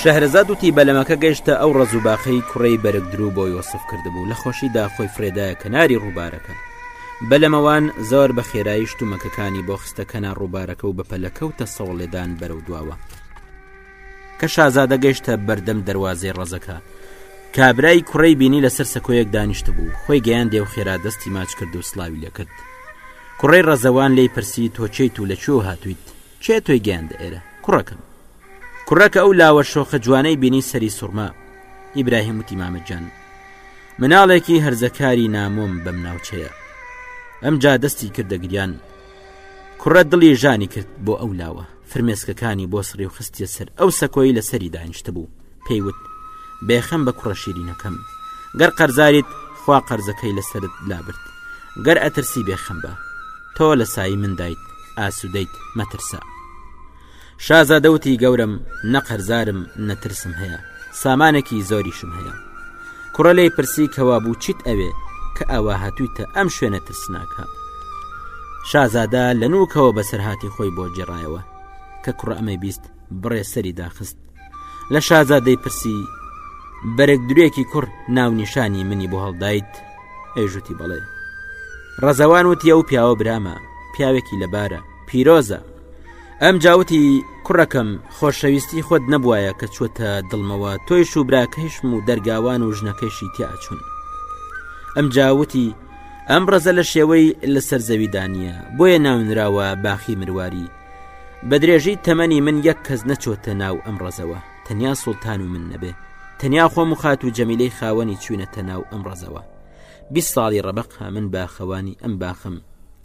شەهرەزاد وتی بەلەمەکە گەیشتە ئەو ڕەز و باخەی کوڕەی بەرگ درو بۆ یۆسف کردبوو لە خۆشیدا خۆی فرێدایە کەناری ڕووبارەکە بەلەمەوان زۆر بە خێرایی شتومەکەکانی بۆ خستە کەنا ڕووبارەکە و بەپەلەکەوتە سەوڵێدان بەرەو دواوە کە شازادە گەیشتە بەردەم دەواازەی ڕزەکە کابرای کوڕی بینی لەسەر سەکۆیەک دانیشت بوو خۆی گەیان دێو خێرا دەستی ماچ کرد و سلاوی لەکرد کوڕی ڕەزەوان لی پرسی تۆچیت و لە چۆ هاتوویت کێ تۆی گەیاندە ئێرە کوڕەکەم کوڕەکە ئەو لاوە شۆخە جوانەی بینی سەری سوڕما ئیبراهیم وتی مامەجان مناڵێکی هەرزەکاری نامۆم بەم ناوچەیە ئەم جا دەستی کردە گریان کوڕە دڵی ژانی کرد بۆ ئەو لاوە فرمێسکەکانی بۆ سڕی و خستە سەر ئەو سەکۆی لەسەری دانیشتە بوو پێی وت بێخەم بە کوڕە شیرینەکەم گەر قەرزاریت خوا قەرزەکەی لەسرت لابرد گەر ئەترسی بێخەم بە تۆ لە سایی مندایت ئاسوودەیت مەترسە شازادەوتی گەورم نەقەرزارم نەترسم هەیە سامانێکی زۆریشم هەیە کوڕە لی پرسی کەوا بوو چیت ئەوێ کە ئەوە هاتوویتە ئەم شوێنە ترسناکە شازادە لە نوکەوە بەسەرهاتی خۆی بۆ جێڕایەوە کە کوڕ ئەمەی بیست بڕێ سەری داخست لە شازادەی پرسی بەرەک درێکی کوڕ ناونیشانی منی بۆ هەڵدایت ئێژوتی بەڵێ ڕەزەوان وتیە و پیاوە برامە پیاوێکی لەبارە پیرۆزە ئەم جاوتی کوڕەکەم خۆشەویستی خۆت نەبوایە کە چوەتە دڵمەوە تۆی شوبراکەیشم و دەرگاوان و ژنەکەشی تیاچون ئەم جاوتی ئەم ڕەزە لە شێوەی لەسەر زەویدانە بۆیە ناونراوە باخی مرواری بە درێژی تەمەنی من یەک کەس نەچۆتە ناو ئەم ڕزەوە تەنیا سوڵتان و من نەبێ تەنیا خۆم و خات و جەمیلەی خاوەنی چوینەتە ناو ئەم ڕزەوە بی ساڵی ڕەبق ها من باخەوانی ئەم باخم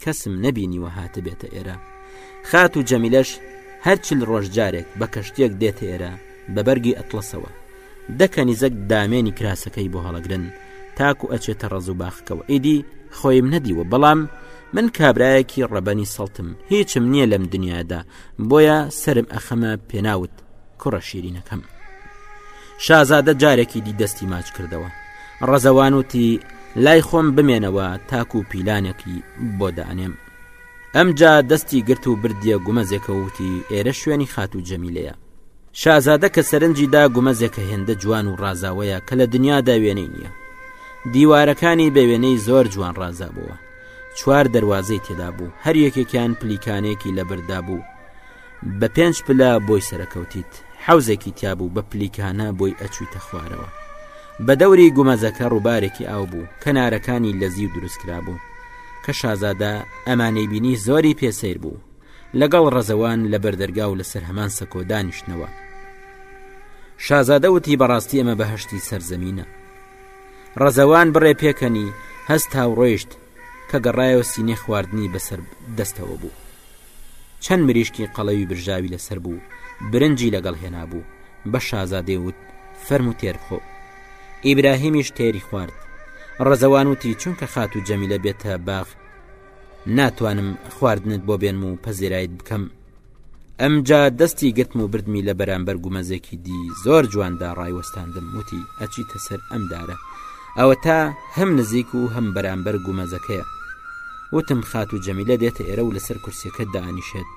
کەسم نەبینیوە هاتە بێتە ئێرە خات و جەمیلەش هەرچل ڕۆژجارێک بە کەشتێک دێتە ئێرە بە بەرگی ئەتڵەسەوە دە کەنیزەک دامێنی کراسەکەی بۆ هەڵەگرن تاکو ئەچێتە ڕەز و باخکەوە ئیدی خۆیم نەدیوە بەڵام من کابرایەکی ڕەبەنی سەڵتم هیچم نییە لەم دنیادا بۆیە سرم ئەخەمە پێناوت کوڕە شیرینەکەم شازادە جارێکی دی دەستی ماچ کردەوە ڕەزەوان وتی لای خۆم بمێنەوە تاکو و پیلانێکی بۆ دانێم ئەمجا دەستی گرت و بردیە گومەزێکەوە وتی ئێرە شوێنی خاتوو جەمیلەیە شازادە کە سەرنجی دا گومەزێکە هێندە جوان و ڕازاوەیە کە لە دنیادا وێنەی نییە دیوارەکانی بە وێنەی زۆر جوان ڕازابووە چوار دەواازەی تێدا بوو هەر یەکێکیان پلیکانێکی لەبەردا بوو بە پێنج پلە بۆی سەرەکەوتیت حەوزێکی تیابوو بە پلیکانە بۆی ئەچویتە خوارەوە بە دەوری گومەزەکە ڕووبارێکی ئاو بوو کەنارەکانی لە زیو دروستکرا بوو کە شازادە ئەمانەی بینی زۆری پێسەیر بوو لەگەڵ ڕەزەوان لە بەردەرگا و لەسەر هەمان سەکۆ دانیشتنەوە شازادە وتی بەڕاستی ئەمە بەهشتی سەرزەمینە ڕەزەوان بڕێ پێکەنی هەست هاوڕۆیشت کە گەڕایەوە سینێ خواردنی بەسەر دەستەوە بوو چەند مریشکی قەڵەوی برژاوی لە سەر بوو، برنجی لەگەڵ هێنابوو، بە شازادەی وت، فەرموو تێر بخۆ. ئیبراهیمیش تێری خوارد. ڕەزەوان وتی، چونکە خاتوو جەمیلە بێتە باغ، ناتوانم خواردنت بۆ بێنم و پەزیرایت بکەم. ئەمجا دەستی گرتم و بردمی لە بەرامبەر گومەزێکی دی زۆر جواندا ڕایوەستاندم، وتی، ئەچیتە سەر ئەم دارە. ئەوەتا هەم نزیک و هەم بەرامبەر گومەزەکەیە وتم خاتو جەمیلە دێتە ئێرە و لەسەر کورسیەکە دانیشێت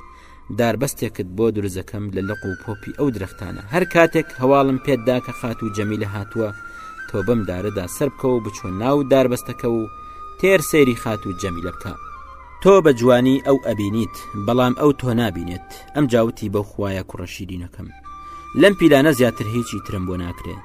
داربەستێکت بۆ درزەکەم لە لق و پۆپی ئەو درەختانە هەر کاتێک هەواڵم پێتدا کە خاتو جەمیلە هاتووە تۆ بەم دارەدا سەر بکەوە بچۆ ناو داربەستەکە و تێر سەیری خاتو جەمیلە بکە تۆ بە جوانی ئەو ئەبینیت بەڵام ئەو تۆ نابینێت ئەم جاوتی بەو خویە کوڕە شیرینەکەم لەم پیلانە زیاتر هیچی ترم بۆ ناکرێت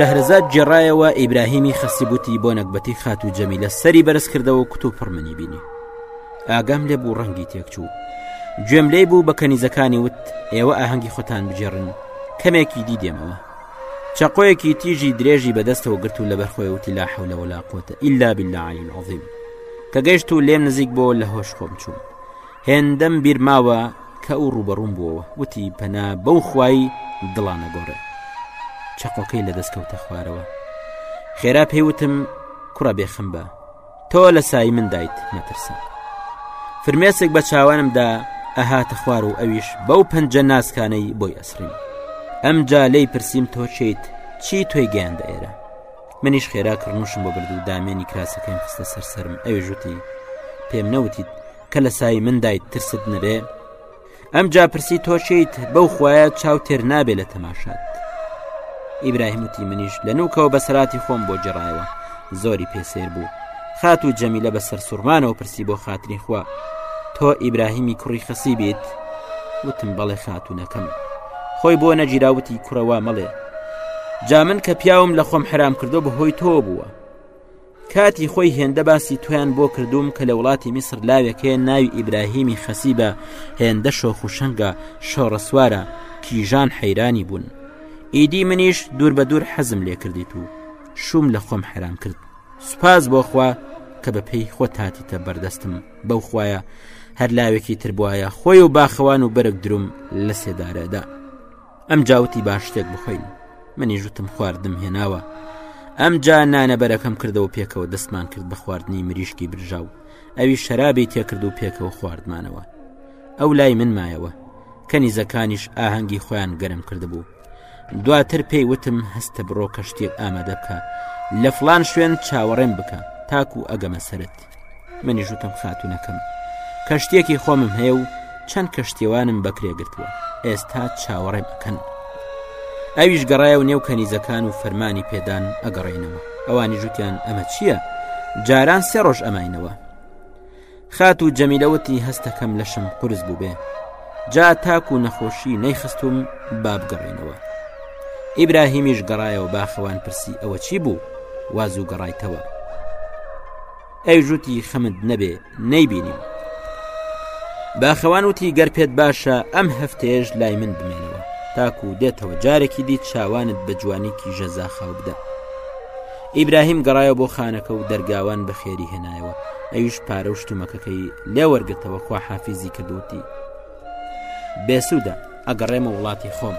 شەهرزاد جێڕایەوە ئیبراهیمی خەسیبوتی بۆ نەکبەتی خات و جەمی لە سەری بەرز کردەوە کت و پڕمنی بینی ئاگام لێ بوو ڕەنگی تێکچوو گوێم لێ بوو بە کەنیزەکانی وت ئێوە ئاهەنگی خۆتان بجێڕن کەمێکی دی دێمەوە چەقۆیەکی تیژی درێژی بەدەستەوە گرت و لەبەر خۆی وتی لا حول ولا قوتە ئللا بالله علی العظیم کە گەشت و لێم نزیک بۆ لە هۆش خۆم چوون هێندەم بیرماوە کە ئەو ڕوبەڕوم بووەوە وتی پەنا بەو خوای دڵانە گۆڕێ چەقۆکەی لە دەستکەوتە خوارەوە خێرا پێیوتم کوڕە بێخم بە تۆ لە سای من دایت مەترسە فرمێسک بە چاوانمدا ئەهاتە خوار و ئەویش بەو پەنجە ناسکانەی بۆی ئەسڕین ئەمجا لی پرسییم تۆچیت چی توی گەیاندە ئێرە منیش خێرا کڕنوشم بۆ برد و دامێنی کراسەکەیم خستە سەر سرم ئەوێژوتی پێم نەوتیت کە لە سای من دایت ترست نەبێ ئەم جا پرسی تۆچیت بەو خویە چاو تێر نابێ لە تەماشات ئیبراهیم وتی منیش لە نوکەوە بەسەراتی خۆم بۆ جێڕایەوە زۆری پێسێر بوو خات و جەمیلە بە سەر سوورمانەوە پرسی بۆ خاتری خوا تۆ ئیبراهیمی کوڕی خەسی بیت وتم بەڵێ خاتونەکەم خۆی بۆ نەگیراوتی کوڕەوە مەڵێ جا من کە پیاوم لە خۆم حرام کردو بەهۆی تۆ بووە کاتی خۆی هێندە باسی تویان بۆ کردووم کە لە وڵاتی میسر لاوێک هەیە ناوی ئیبراهیمی خەسیبە هێندە شۆخ و شەنگە شۆڕسوارە کیژان حەیرانی بوون ئیدی منیش دوور بە دوور حەزم لێ کردیت و شوم لە خۆم حرام کرد سوپاس بۆخوا کە بە پێی خۆ تاتیتە بەردەستم بەو خویە هەر لاوێکی تر بواە خۆی و باخەوان و بەرەک دروم لە سێدارەدا ئەم جاوتی باش شتێک بخۆین منی ژوتم خواردم هێناوە ئەم جا نانەبەرەکەم کردەوە پێکەوە دەستمان کرد بە خواردنی مریشکی برژاو ئەوی شەرابی تێکرد و پێکەوە خواردمانەوە ئەو لای من مایەوە کەنیزەکانیش ئاهەنگی خۆیان گەرم کردبوو دواتر پێی وتم هەستە بڕۆ کە شتێک ئامادە بکە لە فلان شوێن چاوەڕێن بکە تاکو ئەگەمە سرت منیش وتم خاتونەکەم کەشتێکی خۆمم هەیە و چەند کەشتێوانم بەکرێ گرتووە ئێستا چاوەڕێ بکەن ئەویش گەڕایە و نێو کەنیزەکان و فەرمانی پێدان ئەگەڕێنەوە ئەوانی جوتیان ئەمە چییە جاران سێ ڕۆژ ئەماینەوە خات و جەمیلەوتی هەستەکەم لەشم قرس بوو بێ جا تاکو نەخۆشی نەیخستوم بابگەڕێنەوە ئیبراهیمیش گەڕایەوە باخەوان پرسی ئەوە چی بوو وازوو گەڕایتەوە ئەی ژووتی خەمت نەبێ نەیبینیم باخەوان وتی گەر پێت باشە ئەم هەفتەیەش لای من بمێنەوە تاکو دێتەوە جارێکی دی چاوانت بە جوانیکی ژەزا خاو بدە ئیبراهیم گەڕایەوە بۆ خانەکە و دەرگاوان بە خێری هێنایەوە ئەویش پارە و شتومەکەکەی لێ وەرگتەوە خوا حافیزی کردوتی بێسوودە ئەگەڕێمە وڵاتی خۆم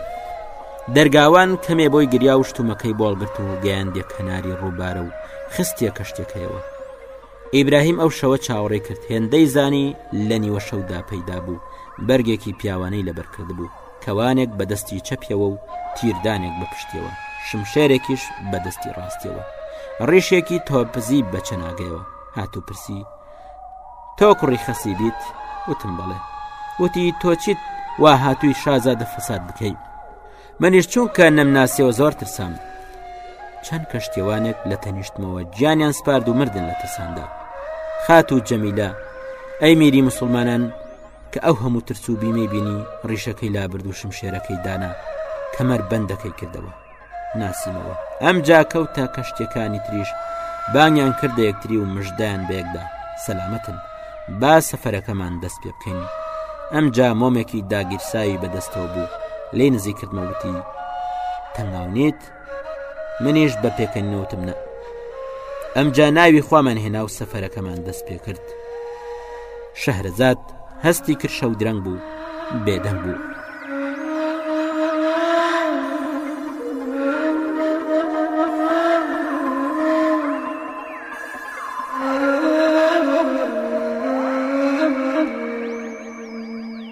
دەرگاوان کەمێ بۆی گریا و شتومەکەی بۆڵگرت و گەیاندە کەناری ڕووبارە و خستیە کەشتەکەیەوە ئیبراهیم ئەو شەوە چاوەڕێ کرد هێندەی زانی لە نیوە شەودا پەیدا بوو بەرگێکی پیاوانەی لەبەر کرد بوو کەوانێک بە دەستی چەپیەوە و تیردانێک بە پشتیەوە شمشێرێکیش بە دەستی ڕاستیەوە ڕیشێکی تۆپزی بە چەناگەیەوە هاتو پرسی تۆ کوڕی خەسی بیت وتم بڵێ وتی تۆچیت وا هاتووی شازادە فەساد بکەیت منیش چونکە نەمناسیەوە زۆر ترسام چەند کەشتێوانێک لە تەنیشتمەوە گیانیان سپارد و مردن لە ترساندا خات و جەمیلە ئەی میری مسلمانان کە ئەو هەموو ترس و بیمەی بینی ڕیشەکەی لابرد و شمشێرەکەی دانا کەمەر بەندەکەی کردەوە ناسیمەوە ئەم جا کەوتە کەشتەکانی تریش بانیان کردە یەکتری و مژدایان بەیەکدا سەلامەتن با سەفەرەکەمان دەست پێ بکەین ئەم جا مۆمێکی داگیرساوی بەدەستەوە بوو لی نزیکردمەوتی تەناونیت منیش بە پێکەنیوتم نە ئەمجا ناوی خوامان هێنا و سەفەرەکەمان دەست پێ کرد شەهرەزاد هەستی کرد شەو درەنگ بوو بێدەنگ بوو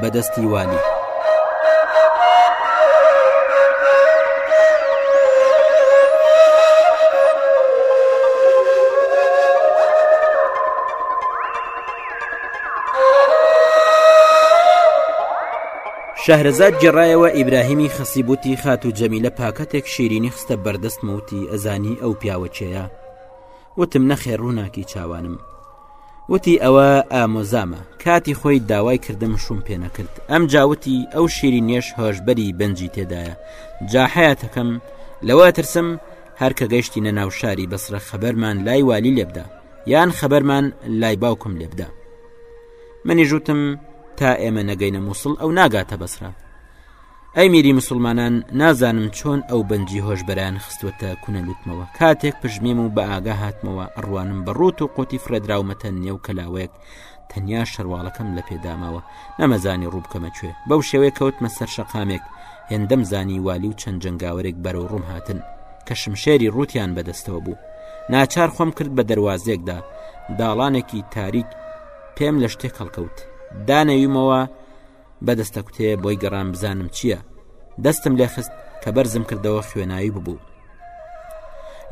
بە دەستی والی. شەهرەزاد گێڕایەوە ئیبراهیمی خەسیبوتی خاتو جەمیلە پاکەتێک شیرینی خستە بەردەستمەوتی ئەزانی ئەو پیاوەچەیە وتم نەخێر ڕووناکی چاوانم وتی ئەوە ئامۆزامە کاتی خۆی داوای کردم شوم پێ نەکرد ئەم جاوتی ئەو شیری نێش هۆشببەری بەنجی تێدایە جاحەتەکەم لەوە ترسم هەرکە گەشتی نەناو شاری بەسرە خەبەرمان لای والی لێبدا یان خەبەرمان لای باوکم لێبدا منی ژوتم تا ئێمە نەگەینە مووسڵ ئەو ناگاتە بەسرە ئەی میری مسلمانان نازانم چۆن ئەو بەنجی هۆشبەران خستوەتە کونە لوتمەوە کاتێک پژمیم و بە ئاگا هاتمەوە ئەڕوانم بە ڕوت و قوتی فرێدراومەتە نێو کەلاوەیەک تەنیا شەرواڵەکەم لە پێداماوە نەمەزانی ڕووبکەمە کوێ بەو شێوەیە کەوتمە سەر شەقامێک هێندەم زانی والی و چەند جنگاوەرێک بەرەو ڕووم هاتن کە شمشێری ڕوتیان بەدەستەوە بوو ناچار خۆم کرد بە دەواازێکدا داڵانێکی تاریک پێم لە شتێک هەڵکەوت دانەویمەوە بە دەستە کوتێ بۆی گەڕام بزانم چییە دەستم لێ خست کە بەرزم کردەوە خوێنایی ببوو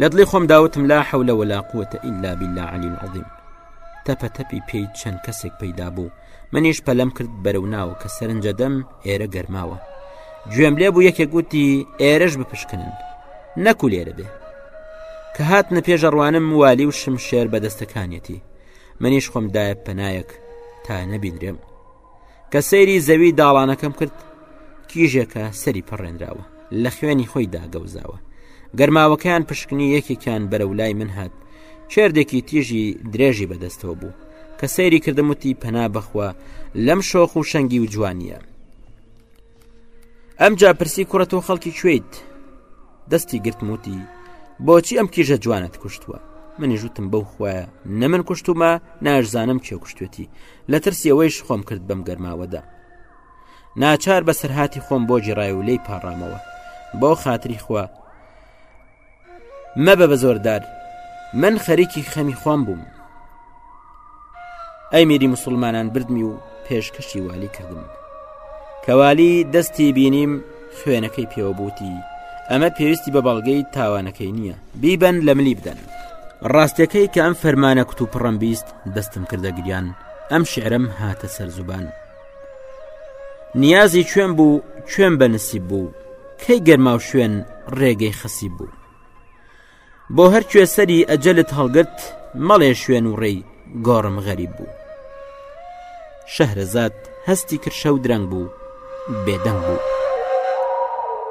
لە دڵی خۆم داوتم لا حەولە ولا قوتە ئللا بلا علی عظیم تەپە تەپی پێی چەند کەسێک پەیدا بوو منیش پەلم کرد بەرەو ناو کە سەرنجە دەم ئێرە گەرماوە گوێم لێ بوو یەکێک گوتی ئێرەش بپشکنن نەکو لێرە بێ کە هاتنە پێشەڕوانم موالی و شمشێر بە دەستەکانیەتی منیش خۆمدایە پەنایەک تا نەبینرێم کە سەیری زەوی داڵانەکەم کرد کیژێکە سەری پەڕێنراوە لە خوێنی خۆی داگەوزاوە گەرماوەکەیان پشکنی یەکێکیان بەرە و لای من هات چێردێکی تیژی درێژی بەدەستەوە بوو کە سەیری کردموتی پەنا بخوا لەم شۆخ و شەنگی و جوانیە ئەمجا پرسی کوڕە تۆ خەڵکی کوێیت دەستی گرتم وتی بۆچی ئەم کیژە جوانت کوشتووە منی ژوتم بەو خویە نە من کوشتومە ناشزانم کێ کوشتێتی لە ترسیەوەیش خۆم کرد بەم گەرماوەدا ناچار بەسەرهاتی خۆم بۆ جێڕای و لی پاڕامەوە بۆ خاتری خوا مەبە بە زۆردار من خەریکی خەمی خۆم بووم ئەی میری مسلمانان بردمی و پێشکەشی والی کردم کەوالی دەستی بینیم خوێنەکەی پێوەبووتی ئەمە پێویستی بە بەڵگەی تاوانەکەی نییە بیبەن لە ملی بدەن ڕاستەکەی کە ئەم فەرمانە کتوپڕم بیست دەستم کردە گریان ئەم شعرم هاتە سەر زوبان نیازی کوێن بوو کوێن بە نسیب بوو کەی گەرما و شوێن ڕێگەی خەسی بوو بۆ هەر کوێسەری ئەجەلت هەڵگرت مەڵێ شوێن و ڕێی گۆڕم غەریب بوو شەهرەزاد هەستی کرشە و درەنگ بوو بێدەنگ بوو.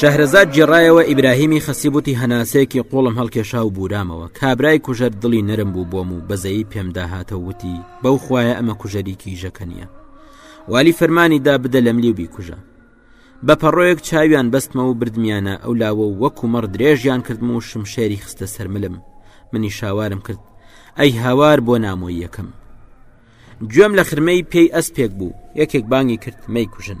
شەهرەزاد جێڕایەوە ئیبراهیمی خەسیبوتی هەناسەیەکی قوڵم هەڵکێشا و بورامەوە کابرای کوژەر دڵی نەرم بوو بۆم و بەزەی پێمدا هاتە وتی بەو خویە ئەمە کوژەریکی ژەکە نیە والی فەرمانی دا بدە لەملی و بیکوژە بە پەڕۆیەک چاویان بەستمە و بردمیانە ئەو لاوە و وەکو مەڕ درێژیان کردم و شمشێری خستە سەرملم منی شاوارم کرد ئەی هاوار بۆ نامۆی یەکەم گوێم لە خرمەی پێی ئەسپێک بوو یەکێک بانگی کرد مەیکوژن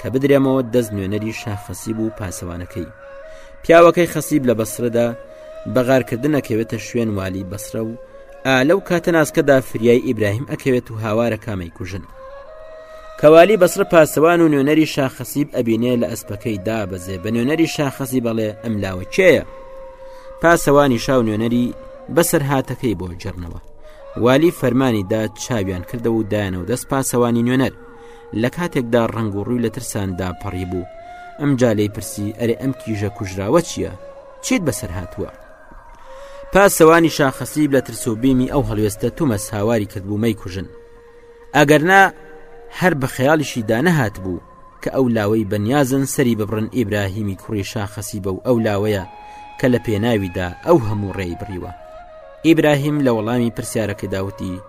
کە بدرێمەوە دەست نوێنەری شا خەسیب و پاسەوانەکەی پیاوەکەی خەسیب لە بەسرەدا بەغارکردن ئەکەوێتە شوێن والی بەسرە و ئا لەو کاتە ناسکەدا فریای ئیبراهیم ئەکەوێت و هاوارە کامەی کوژن کەوالی بەسرە پاسەوان و نوێنەری شاخەسیب ئەبینێ لە ئەسپەکەی دابەزێ بە نوێنەری شاخەسی بەڵێ ئەم لاوە کێیە پاسەوانی شاو نوێنەری بەسەر هاتەکەی بۆ جڕنەوە والی فەرمانی دا چاویان کردەوە و دایانەوە دەست پاسەوانی نوێنەر لە کاتێکدا ڕنگ و ڕووی لە ترساندا پەڕی بوو ئەمجا لی پرسی ئەرێ ئەم کیژە کوژراوە چییە چیت بەسەر هاتووە پاسەوانی شاخەسیب لە ترس و بیمی ئەو هەڵوێستە تومە ساواری کردبوومەی کوژن ئەگەرنا هەر بە خەیاڵیشی دانەهات بوو کە ئەو لاوەی بەنیازن سەری ببڕن ئیبراهیمی کوڕی شاخەسی بە و ئەو لاوەیە کە لە پێناویدا ئەو هەموو ڕێی بڕیوە ئیبراهیم لە وەڵامی پرسیارەکەی داوتی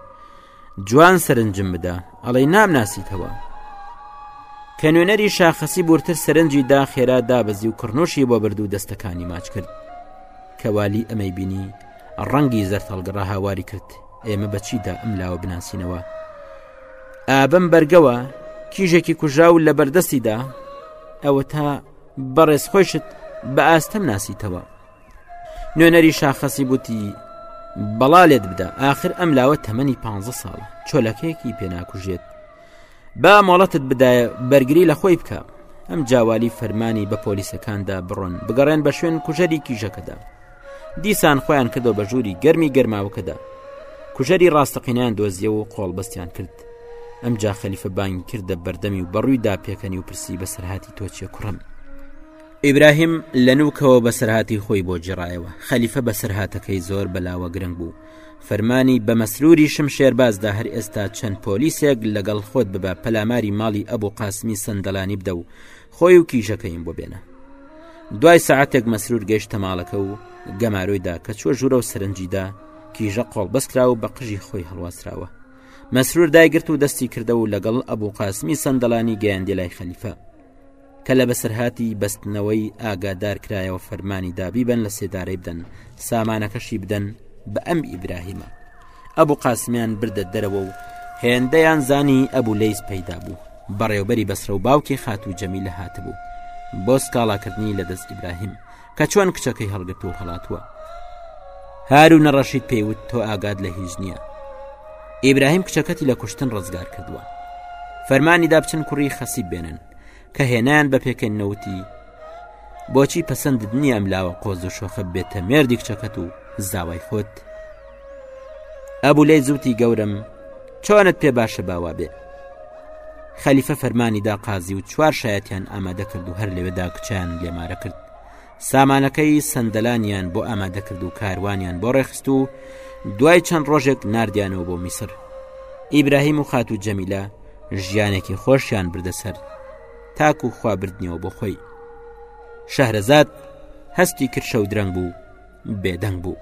جوان سەرنجم بدە ئەڵێ نامناسیتەوە کە نوێنەری شاخەسی بورتر سەرنجی دا خێرا دابەزی و کڕنوشی بۆ برد و دەستەکانی ماچ کرد کەوالی ئەمەی بینی ڕەنگی زەر هەڵگەڕە هاواری کرد ئێمە بەچیدا ئەم لاوە بناسینەوە ئابم بەرگەوە کیژێکی کوژا و لە بەردەستیدا ئەوە تا بەڕێز خۆشت بە ئاستەم ناسیتەوە نوێنەری شاخەسی بوتی بەڵا لێت بدە آخر ئەم لاوە تەمەنی پ ساڵە چۆلەکەیەکی پێناکوژێت با مۆڵەتت بدایە بەرگری لە خۆی بکە ئەم جاوالی فەرمانی بە پۆلیسەکاندا بڕۆن بگەڕێن بە شوێن کوژەری کیژەکەدا دیسان خۆیان کردو بە ژووری گەرمی گەرماوەکەدا کوژەری ڕاستەقینیان دۆزیە و قۆڵبەستیان کرد ئەم جا خەلیفە بانگ کردە بەردەمی و بەڕوویدا پێکەنی و پرسی بەسەرهاتی تۆچیە کوڕم ئیبراهیم لە نوکەوە بەسەرهاتی خۆی بۆ جێڕایەوە خەلیفە بەسەرهاتەکەی زۆر بەلاوە گرنگ بوو فەرمانی بە مەسروری شم شێربازدا هەر ئێستا چەند پۆلیسێک لەگەڵ خۆت ببە پەلاماری ماڵی ئەبوو قاسمی سندەلانی بدە و خۆی و کیژەکەیم بۆ بێنە دوای ساعتێک مەسرور گەشتە ماڵەکە و گەمارۆیدا کە چۆ ژوورە و سەرنجیدا کیژە قۆڵ بەسترا و بە قژی خۆی هەڵواسراوە مەسرور دایگرت و دەستی کردە و لەگەڵ ئەبوو قاسمی سندەلانی گەیاندی لای خەلیفە کە لە بەسەرهاتی بەستنەوەی ئاگادار کرایەوە فەرمانی دابیبەن لە سێدارەی بدەن سامانەکەشی بدەن بە ئەم ئیبراهیمە ئەبوو قاسمیان بردە دەرەوە و هێندەیان زانی ئەبوو لەیس پەیدا بوو بەڕێوبەری بەسرە و باوکی خات و جەمی لە هاتبوو بۆ سکاڵاکردنی لە دەست ئیبراهیم کە چۆن کچەکەی هەڵگرت و هەڵاتوە هارو نەڕەشید پێیوت تۆ ئاگاد لە هیچ نییە ئیبراهیم کچەکەتی لە کوشتن ڕزگار کردووە فەرمانی دابچن کوڕی خەسیب بێنن کە هێنان بە پێکەن نەوتی بۆچی پەسەندت نییە ئەم لاوە قۆز و شۆخە بێتە مێردی کچەکەت و زاوای خۆت ئەبوو لەی زووتی گەورم چۆنت پێ باشە باوا بێ خەلیفە فەرمانی دا قازی و چوار شایەتیان ئامادە کرد و هەر لەوێدا کچیان لێمارە کرد سامانەکەی سەندەلانیان بۆ ئامادەکرد و کاروانیان بۆ ڕێخست و دوای چەند ڕۆژێک نردیانەوە بۆ میسر ئیبراهیم و خات و جەمیلە ژیانێکی خۆشیان بردەسەر تاکو و خوا بردنەوە بۆ خۆی شەهرەزاد هەستی کرشە و درەنگ بوو بێدەنگ بوو